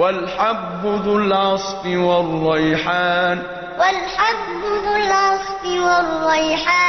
والحب ذو العصف والريحان. والحب ذو العصف والريحان.